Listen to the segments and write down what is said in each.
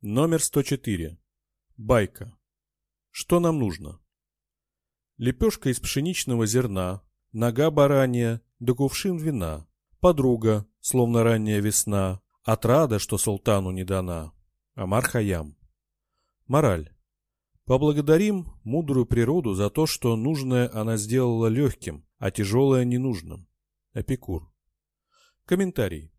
Номер 104. Байка. Что нам нужно? Лепешка из пшеничного зерна, нога баранья, да кувшин вина, подруга, словно ранняя весна, отрада, что султану не дана. Амар Хаям. Мораль. Поблагодарим мудрую природу за то, что нужное она сделала легким, а тяжелое ненужным. Эпикур. Комментарий.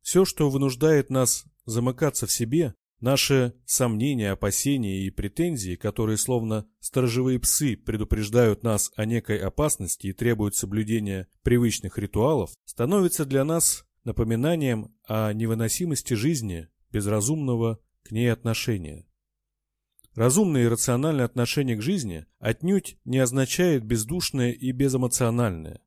Все, что вынуждает нас замыкаться в себе, наши сомнения, опасения и претензии, которые словно сторожевые псы предупреждают нас о некой опасности и требуют соблюдения привычных ритуалов, становятся для нас напоминанием о невыносимости жизни без разумного к ней отношения. Разумное и рациональное отношение к жизни отнюдь не означает бездушное и безэмоциональное.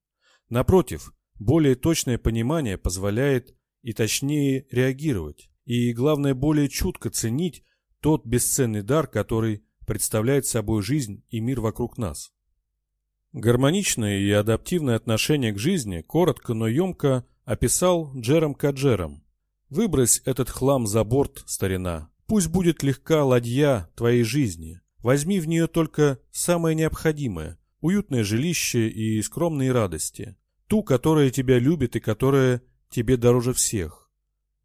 Напротив, более точное понимание позволяет и точнее реагировать, и, главное, более чутко ценить тот бесценный дар, который представляет собой жизнь и мир вокруг нас. Гармоничное и адаптивное отношение к жизни коротко, но емко описал Джером Каджером. «Выбрось этот хлам за борт, старина. Пусть будет легка ладья твоей жизни. Возьми в нее только самое необходимое – уютное жилище и скромные радости. Ту, которая тебя любит и которая тебе дороже всех.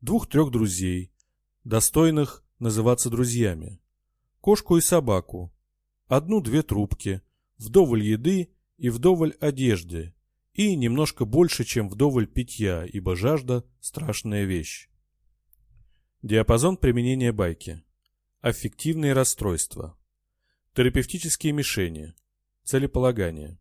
Двух-трех друзей, достойных называться друзьями. Кошку и собаку. Одну-две трубки, вдоволь еды и вдоволь одежды. И немножко больше, чем вдоволь питья, ибо жажда – страшная вещь. Диапазон применения байки. Аффективные расстройства. Терапевтические мишени. Целеполагание.